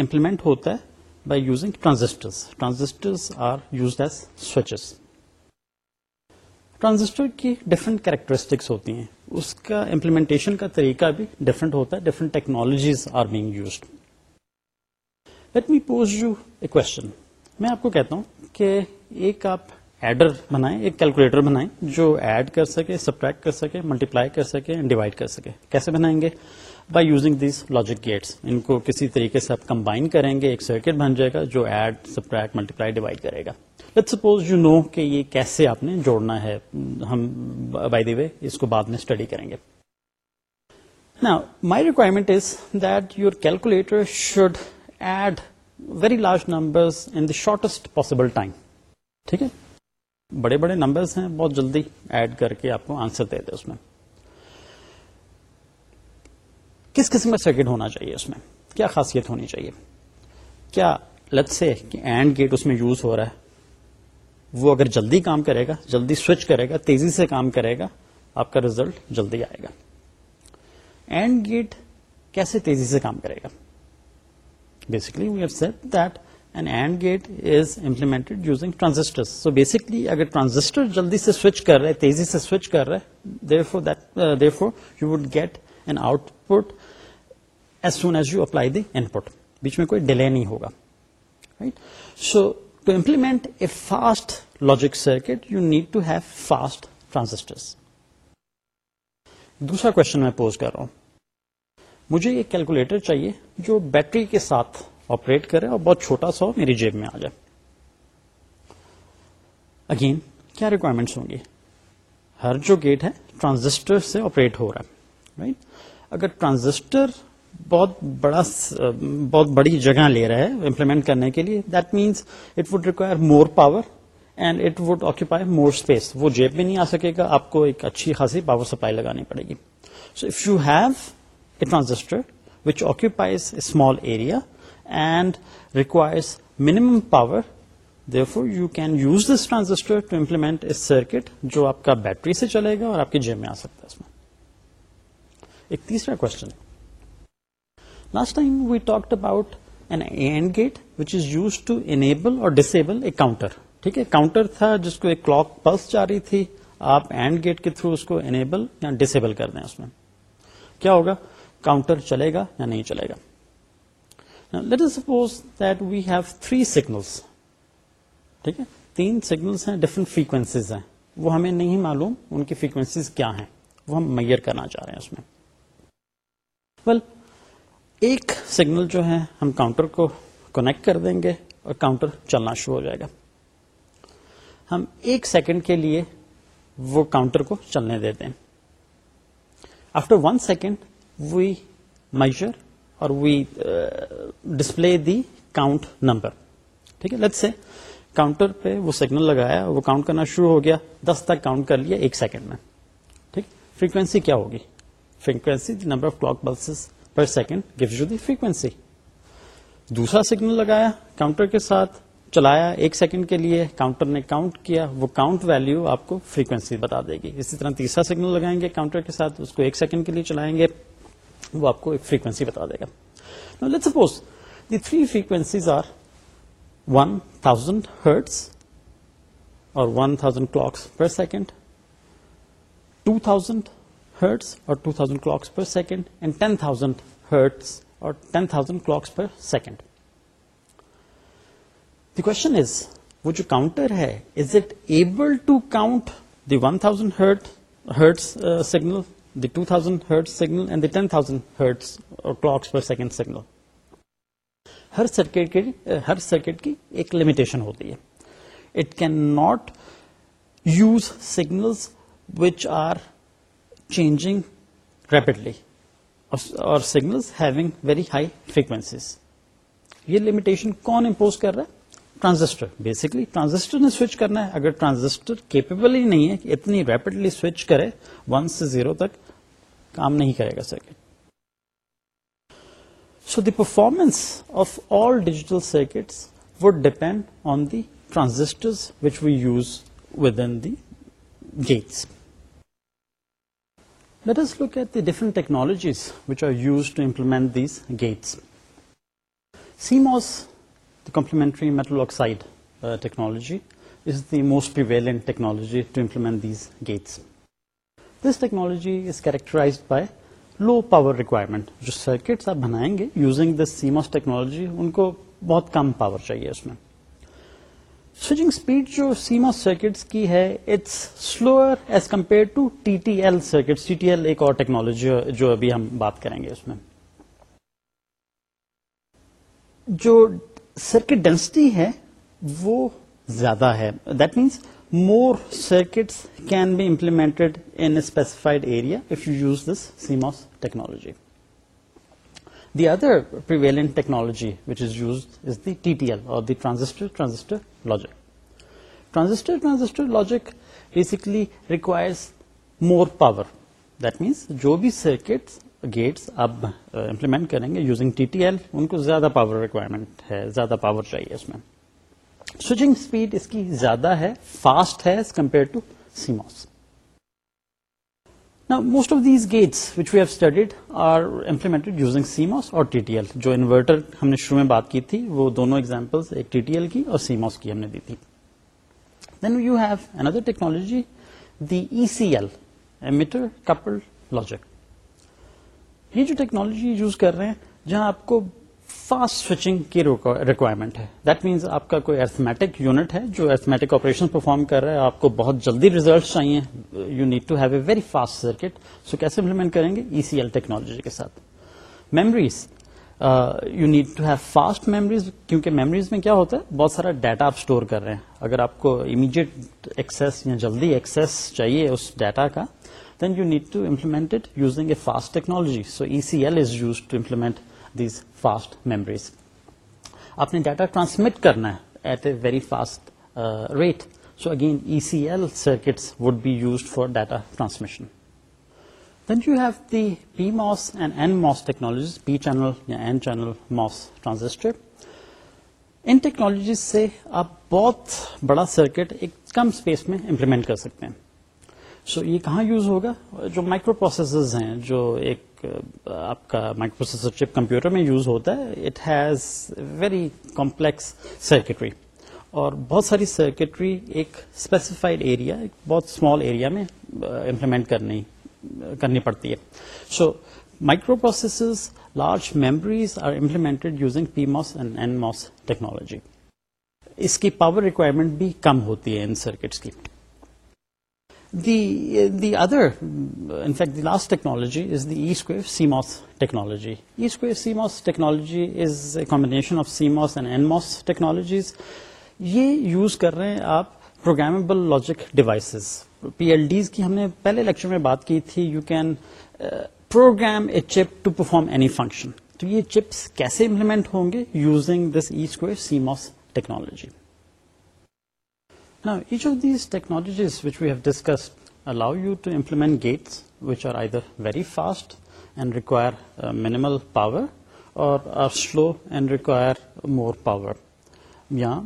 [SPEAKER 1] امپلیمنٹ ہوتا ہے by using transistors transistors are used as switches transistor کی ڈفرنٹ کیریکٹرسٹکس ہوتی ہیں اس کا امپلیمنٹیشن کا طریقہ بھی ڈفرنٹ ہوتا ہے different technologies are being used let me pose you a question میں آپ کو کہتا ہوں کہ ایک آپ ایڈر بنائیں ایک کیلکولیٹر بنائیں جو ایڈ کر سکے سبٹریکٹ کر سکے ملٹیپلائی کر سکے ڈیوائڈ کر سکے کیسے بنائیں گے by using these logic gates ان کو کسی طریقے سے آپ کمبائن کریں گے ایک سرکٹ بن جائے گا جو ایڈ سبٹریک ملٹیپلائی ڈیوائڈ کرے گا لیٹ سپوز یو نو کہ یہ کیسے آپ نے جوڑنا ہے ہم بائی دی وے اس کو بعد میں اسٹڈی کریں گے نا my requirement is that your calculator should add very large number in the shortest possible time ٹھیک ہے بڑے بڑے نمبرس ہیں بہت جلدی ایڈ کر کے آپ کو آنسر دے دے اس میں کس قسم کا سرکٹ ہونا چاہیے اس میں کیا خاصیت ہونی چاہیے کیا لت سے اینڈ گیٹ اس میں یوز ہو رہا ہے وہ اگر جلدی کام کرے گا جلدی سوئچ کرے گا تیزی سے کام کرے گا آپ کا ریزلٹ جلدی آئے گا اینڈ گیٹ کیسے تیزی سے کام کرے گا basically we have set that an and gate is implement using transistor so basically اگر ٹرانزسٹر جلدی سے سوئچ کر رہے تیزی سے سوئچ کر رہے therefore therefore you would get an output as soon as you apply the input بیچ میں کوئی ڈیلے نہیں ہوگا right so to implement a fast logic circuit you need to have fast transistors دوسرا question میں pose کر رہا ہوں مجھے یہ کیلکولیٹر چاہیے جو بیٹری کے ساتھ آپریٹ کرے اور بہت چھوٹا سا میری جیب میں آ جائے اگین کیا ریکوائرمنٹس ہوں گی ہر جو گیٹ ہے ٹرانزسٹر سے آپریٹ ہو رہا ہے رائٹ اگر ٹرانزسٹر بہت بڑا بہت بڑی جگہ لے رہا ہے امپلیمنٹ کرنے کے لیے that means it would require more power and it would occupy more space وہ جیب میں نہیں آ سکے گا آپ کو ایک اچھی خاصی پاور سپلائی لگانی پڑے گی so if you have a transistor which occupies small area and requires minimum power therefore you can use this transistor to implement اس سرکٹ جو آپ کا بیٹری سے چلے گا اور آپ کی جیب میں آ سکتا ہے اس میں ایک تیسرا کوشچن ہے time we talked about a counter تھا جس کو ایک کلاک پلس جا رہی تھی آپ گیٹ کے تھرو کیا ہوگا یا نہیں چلے گا ٹھیک ہے تین سگنلس ہیں ڈفرنٹ فریکوینسیز ہیں وہ ہمیں نہیں معلوم ان کی فریکوینسیز کیا ہیں وہ ہم میئر کرنا چاہ رہے ہیں اس میں ویل ایک سگنل جو ہے ہم کاؤنٹر کو کنیکٹ کر دیں گے اور کاؤنٹر چلنا شروع ہو جائے گا ہم ایک سیکنڈ کے لیے وہ کاؤنٹر کو چلنے دیتے ہیں after one second we measure اور we display the count number ٹھیک ہے لیٹ سے کاؤنٹر پہ وہ سگنل لگایا وہ کاؤنٹ کرنا شروع ہو گیا دس تک کاؤنٹ کر لیا ایک سیکنڈ میں ٹھیک فریکوینسی کیا ہوگی frequency number of clock pulses per second give you the frequency دوسرا سگنل لگایا کاؤنٹر کے ساتھ چلایا ایک سیکنڈ کے لیے کاؤنٹر نے کاؤنٹ کیا وہ کاؤنٹ ویلو آپ کو فریکوینسی بتا دے گی اسی طرح تیسرا سگنل لگائیں گے کاؤنٹر کے ساتھ اس کو ایک سیکنڈ کے لیے چلائیں گے وہ آپ کو ایک فریکوینسی بتا دے گا let suppose the three frequencies are one thousand hertz اور one thousand clocks per second two thousand hertz اور two thousand clocks per second and ten thousand hertz اور ten thousand clocks per second the one thousand hertz signal the two thousand hertz signal per second signal ہر circuit uh, ہر circuit کی ایک limitation ہوتی ہے it can not use are changing rapidly or signals having very high frequencies. یہ limitation کون impose کر رہا ہے ٹرانزسٹر بیسکلی ٹرانزسٹر نے سوئچ کرنا ہے اگر ٹرانزسٹر کیپیبل ہی نہیں ہے کہ اتنی ریپڈلی سوئچ کرے ون سے زیرو تک کام نہیں کرے گا circuit so the performance of all digital circuits would depend on the transistor which we use with in the gates let us look at the different technologies which are use to implement these gates CMOS complementary metal oxide technology is the most prevalent technology to implement these gates this technology is characterize by low power requirement جو circuits آپ بنائیں گے using this CMOS technology ان کو بہت کم power چاہیے اس میں سوئچنگ اسپیڈ جو سیما سرکٹس کی ہے it's slower as compare to T T L circuits T L ایک اور ٹیکنالوجی جو ابھی ہم بات کریں گے اس میں جو سرکٹ ڈینسٹی ہے وہ زیادہ ہے that means more circuits can be implemented specified area if you use this CMOS technology other which technology which is the is the L اور transistor transistor logic transistor logic basically requires more power that means جو بھی circuit gates آپ implement کریں گے using T T L ان کو زیادہ power requirement ہے زیادہ پاور چاہیے اس میں سوئچنگ اسپیڈ اس کی زیادہ ہے فاسٹ ہے as compare to CMOS most of these gates which you have are implement CMOS اور ٹی ایل جو انورٹر ہم نے شروع میں بات کی تھی وہ دونوں ایگزامپل ایک ٹی ایل کی اور سیموس کی ہم نے دی تھی then you have another technology the ایسی کپل لوجیک یہ جو ٹیکنالوجی یوز کر رہے ہیں جہاں آپ کو فاسٹ سوئچنگ کی ریکوائرمنٹ ہے دیٹ مینس آپ کا کوئی ایتھمیٹک یونٹ ہے جو ایتھمیٹک آپریشن پرفارم کر رہا ہے آپ کو بہت جلدی ریزلٹس چاہیے you need to have a very fast circuit so کیسے امپلیمنٹ کریں گے ای سی ایل ٹیکنالوجی کے ساتھ memories you need to have fast memories کیونکہ میمریز میں کیا ہوتا ہے بہت سارا ڈیٹا آپ اسٹور کر رہے ہیں اگر آپ کو امیڈیٹ ایکسیس یا جلدی ایکسس چاہیے اس ڈیٹا کا then you need to implement using a fast technology so E C L is use to implement these fast memories نے ڈیٹا ٹرانسمٹ کرنا ہے at a very fast rate so again E C L circuit would be use for data transmission then you have the P MOS and N MOS technologies P channel یا N channel MOS transistor ان technologies سے آپ بہت بڑا circuit ایک کم space میں implement کر سکتے ہیں سو یہ کہاں یوز ہوگا جو مائکرو پروسیسرز ہیں جو ایک آپ کا مائکرو پروسیسر چپ کمپیوٹر میں یوز ہوتا ہے it has very complex circuitry اور بہت ساری سرکٹری ایک اسپیسیفائڈ ایریا ایک بہت اسمال ایریا میں امپلیمنٹ کرنی کرنی پڑتی ہے so microprocessors large memories are implemented using P MOS and N MOS technology اس کی پاور ریکوائرمنٹ بھی کم ہوتی ہے ان سرکٹس کی the other in fact technology is the S co CMOS technology S co C miss technology is a combination of CMOS technologies یہ use كر رہے ہیں آپ program logic devices P L Ds كی ہم نے پہلے لیكچر میں بات کی تھی you can program a chip to perform any function تو یہ چیپس كیسے امپلیمنٹ ہوں گے using this S co C mass technology each of these technologies allow you to implement or are slow very fast and require اور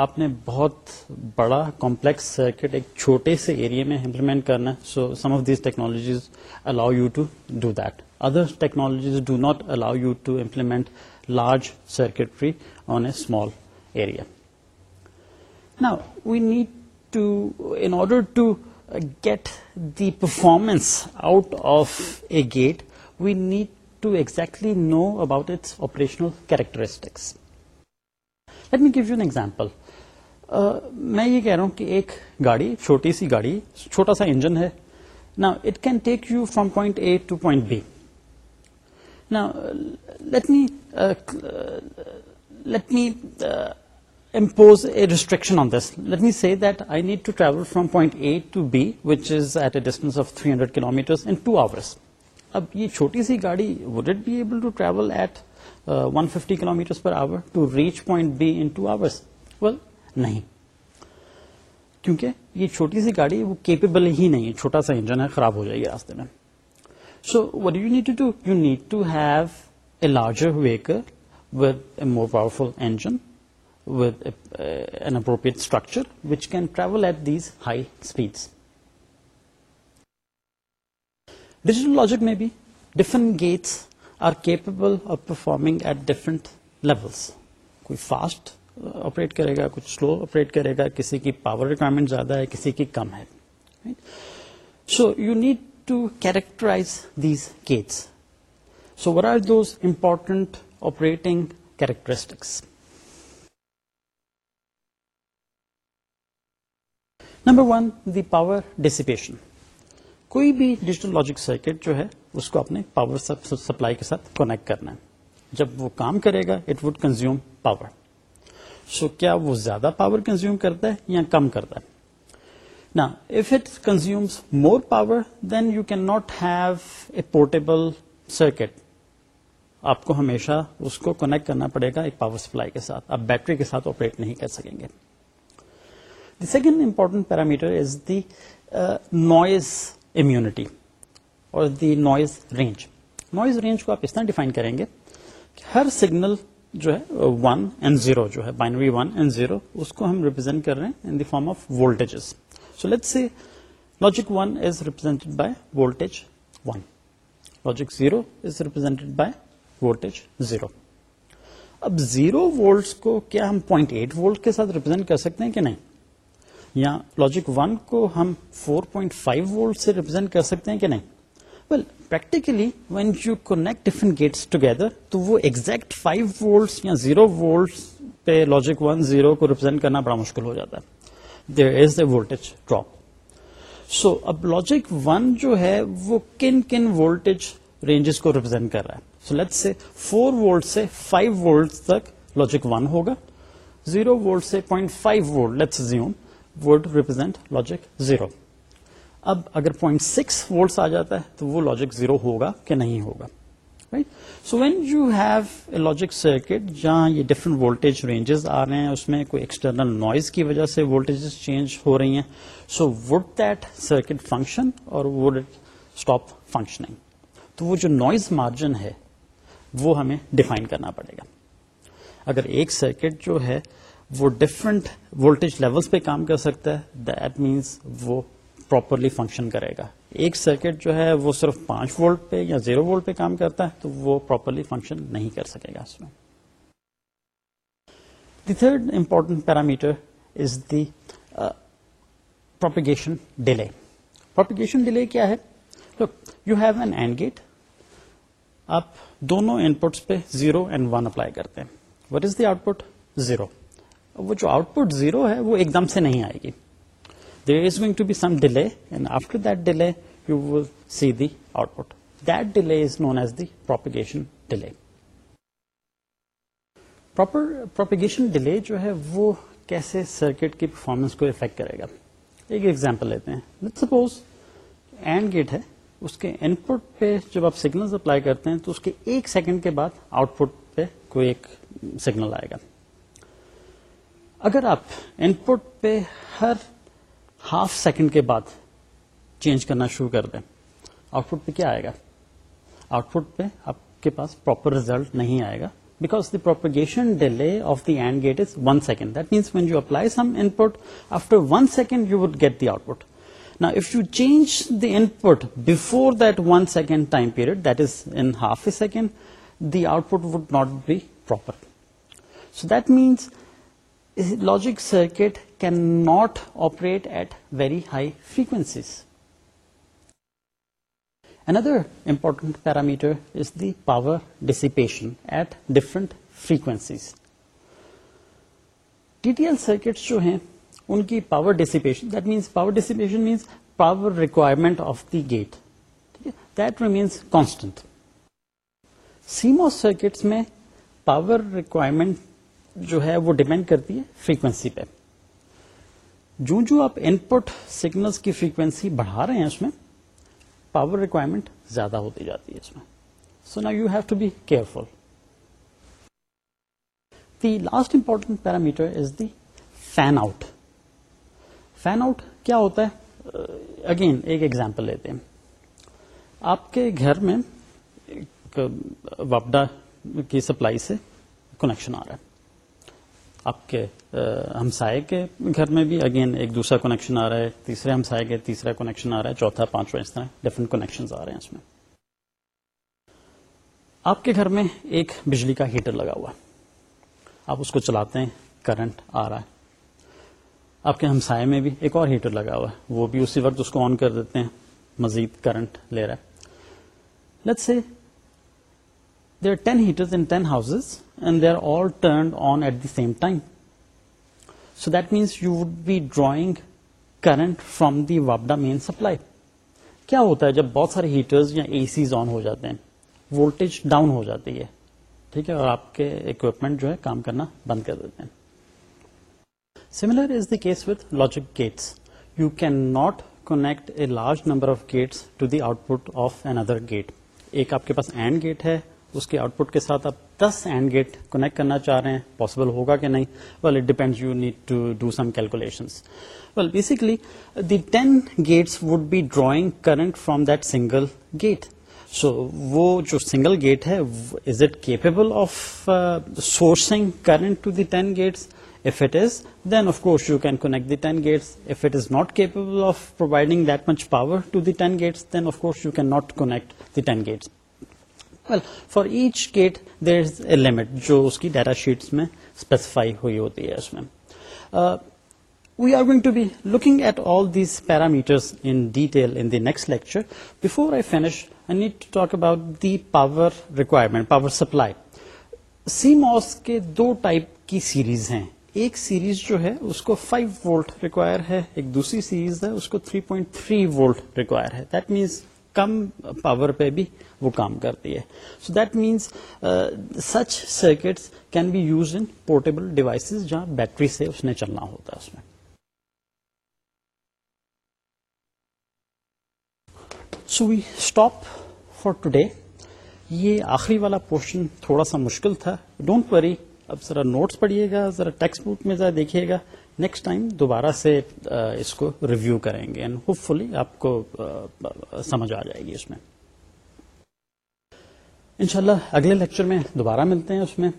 [SPEAKER 1] آپ نے بہت بڑا کمپلیکس سرکٹ ایک چھوٹے سے ایریا میں امپلیمنٹ کرنا ہے so some of these technologies allow you to do that other technologies do not allow you to implement large circuit on a small area نا we need to in order to get the performance out of a gate we need to exactly know about its operational characteristics let me give you an example میں یہ کہہ رہا ہوں کہ ایک گاڑی چھوٹی سی گاڑی چھوٹا سا انجن ہے نا it can take you from point A to point B نا let me let me impose a restriction on this let me see that I need to travel from point A to B which at a distance three hundred kilometres اب یہ چھوٹی سی گاڑی would at be able at one fifty kilometre be in two hours نہیں کیونکہ یہ چھوٹی سی گاڑی وہ کیپیبل ہی نہیں ہے چھوٹا سا انجن ہے خراب ہو جائے گا راستے میں so what you need to you need to have a larger vehicle with a more powerful engine with an appropriate structure which can travel at these high speeds digital logic میں بھی different gates are capable of performing at different levels کوئی fast operate کرے گا کچھ slow operate کرے گا کسی کی پاور ریکوائرمنٹ زیادہ ہے کسی کی کم ہے so you need to characterize these gates so what are those important operating characteristics number one the power dissipation کوئی بھی ڈیجیٹل لاجک سرکٹ جو ہے اس کو اپنے پاور سپلائی کے ساتھ کونیکٹ کرنا ہے جب وہ کام کرے گا it would consume power so کیا وہ زیادہ پاور کنزیوم کرتا ہے یا کم کرتا ہے نا if it consumes more power then you can not have a portable circuit آپ کو ہمیشہ اس کو کونیکٹ کرنا پڑے گا ایک پاور سپلائی کے ساتھ آپ بیٹری کے ساتھ آپریٹ نہیں کر سکیں گے سیکنڈ امپورٹنٹ امیونٹی اور ہر سگنل جو ہے uh, اس کو ہم ریپرزینٹ کر رہے ہیں so let C logic one is represented by voltage one logic zero is represented by voltage zero اب زیرو وولٹس کو کیا ہم پوائنٹ ایٹ وولٹ کے ساتھ ریپرزینٹ کر سکتے ہیں کہ نہیں یا لاجک ون کو ہم فور پوائنٹ فائیو وولٹ سے ریپرزینٹ کر سکتے ہیں کہ نہیں well practically when you connect gates together تو وہ وولٹس یا زیرو وولٹس پہ لاجک ون زیرو کو ریپرزینٹ کرنا بڑا مشکل ہو جاتا ہے there is the drop so اب لاجک ون جو ہے وہ کن کن وولٹ رینجز کو ریپرزینٹ کر رہا ہے سو لیٹ سے فور وولٹ سے فائیو وولٹ تک لاجک ون ہوگا زیرو وولٹ سے point five volt let assume represent logic zero اب اگر پوائنٹ سکس وولٹس آ جاتا ہے تو وہ لاجک زیرو ہوگا کہ نہیں ہوگا right so when you have a logic circuit جہاں یہ ڈفرنٹ وولٹیج رینجز آ رہے ہیں اس میں کوئی ایکسٹرنل نوائز کی وجہ سے وولٹیج چینج ہو رہی ہیں so would that circuit function اور وڈ اسٹاپ فنکشننگ تو وہ جو نوائز مارجن ہے وہ ہمیں ڈیفائن کرنا پڑے گا اگر ایک سرکٹ جو ہے وہ ڈفرنٹ وولٹیج لیولس پہ کام کر سکتا ہے دیٹ مینس وہ پراپرلی فنکشن کرے گا ایک سرکٹ جو ہے وہ صرف پانچ وولٹ پہ یا زیرو وولٹ پہ کام کرتا ہے تو وہ پراپرلی فنکشن نہیں کر سکے گا اس میں the third important parameter is the propagation delay propagation delay کیا ہے you have an and gate آپ دونوں ان پٹس پہ زیرو اینڈ ون اپلائی کرتے ہیں what is the output zero وہ جو آؤٹ پٹ زیرو ہے وہ ایک دم سے نہیں آئے گی there is going to be some delay and after that that delay delay you will see the the output is known as propagation delay proper propagation delay جو ہے وہ کیسے سرکٹ کی پرفارمنس کو افیکٹ کرے گا ایک example لیتے ہیں سپوز اینڈ گیٹ ہے اس کے ان پٹ پہ جب آپ سگنل اپلائی کرتے ہیں تو اس کے ایک سیکنڈ کے بعد آؤٹ پٹ پہ کوئی ایک سگنل آئے گا اگر آپ ان پٹ پہ ہر ہاف سیکنڈ کے بعد چینج کرنا شروع کر دیں آؤٹ پٹ پہ کیا آئے گا آؤٹ پٹ پہ آپ کے پاس پراپر ریزلٹ نہیں آئے گا because the proper delay of the and gate is one second that means when you apply some input after one second you would get the output نا if you change the input before that one second time period that is in half a second the output would not be proper so that means logic circuit can not operate at very high frequencies another important parameter is the power dissipation at different frequencies T T L circuits جو ہیں ان کی power dissipation that means power dissipation means power requirement of the gate that remains constant CMOS circuits میں power requirement جو ہے وہ depend کرتی ہے فریکوینسی پہ جو جو آپ ان پٹ سگنلس کی فریکوینسی بڑھا رہے ہیں اس میں پاور ریکوائرمنٹ زیادہ ہوتی جاتی ہے اس میں سو نا you have to be careful last important parameter is the fan out fan out کیا ہوتا ہے اگین uh, ایک ایگزامپل لیتے ہیں آپ کے گھر میں uh, وپڈا کی سپلائی سے کنیکشن آ رہا ہے آپ کے ہمسائے کے گھر میں بھی اگین ایک دوسرا کنیکشن آ رہا ہے تیسرے ہمسائے کے تیسرا کنیکشن آ رہا ہے چوتھا پانچواں اس طرح ڈفرنٹ کنیکشن آ رہے ہیں اس میں آپ کے گھر میں ایک بجلی کا ہیٹر لگا ہوا ہے آپ اس کو چلاتے ہیں کرنٹ آ رہا ہے آپ کے ہمسائے میں بھی ایک اور ہیٹر لگا ہوا ہے وہ بھی اسی وقت اس کو آن کر دیتے ہیں مزید کرنٹ لے رہا ہے سے ten heaters in ten houses and they are all turned on at the same time so that means you would be drawing current from the واپڈا مین سپلائی کیا ہوتا ہے جب بہت سارے ہیٹرز یا اے سیز آن ہو جاتے ہیں وولٹیج ڈاؤن ہو جاتی ہے ٹھیک ہے اور آپ کے اکوپمنٹ جو ہے کام کرنا بند کر دیتے ہیں similar is the case with logic gates you can not connect a large number of gates to the output of another gate ایک آپ کے پاس اینڈ گیٹ ہے اس کے آؤٹ پٹ کے ساتھ آپ دس اینڈ گیٹ کنیکٹ کرنا چاہ رہے ہیں پاسبل ہوگا کہ نہیں well it depend you need to do some calculations well basically the ten gates would be drawing current from that single gate so وہ جو سنگل گیٹ ہے is it capable of sourcing current to the ten gates if it is then course you can connect the ten gates if it is not capable of providing much power to the ten gates then of course you can not connect the ten gates well for each gate there is a limit جو اس کی data sheets میں specify ہوئی ہوتی ہے اس میں we are going to be looking at all these parameters in in detail the next lecture before I finish I need to talk about the power requirement power supply CMOS کے دو type کی series ہیں ایک series جو ہے اس کو five volt require ہے ایک دوسری سیریز ہے اس کو three point three volt require ہے دیٹ مینس کم پاور پہ بھی وہ کام کرتی ہے so that means such circuit can be use in portable devices جہاں بیٹری سے اس نے چلنا ہوتا ہے اس میں so we stop for today یہ آخری والا پورشن تھوڑا سا مشکل تھا ڈونٹ وری اب ذرا نوٹس پڑھیے گا ذرا ٹیکسٹ بک میں ذرا دیکھیے گا نیکسٹ ٹائم دوبارہ سے اس کو ریویو کریں گے اینڈ ہوپ فلی آپ کو سمجھ آ جائے گی اس میں ان شاء اللہ اگلے لیکچر میں دوبارہ ملتے ہیں اس میں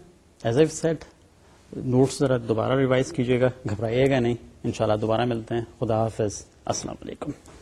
[SPEAKER 1] ایز اے سیٹ نوٹس ذرا دوبارہ ریوائز کیجیے گا گھبرائیے گا نہیں انشاءاللہ دوبارہ ملتے ہیں خدا حافظ السلام علیکم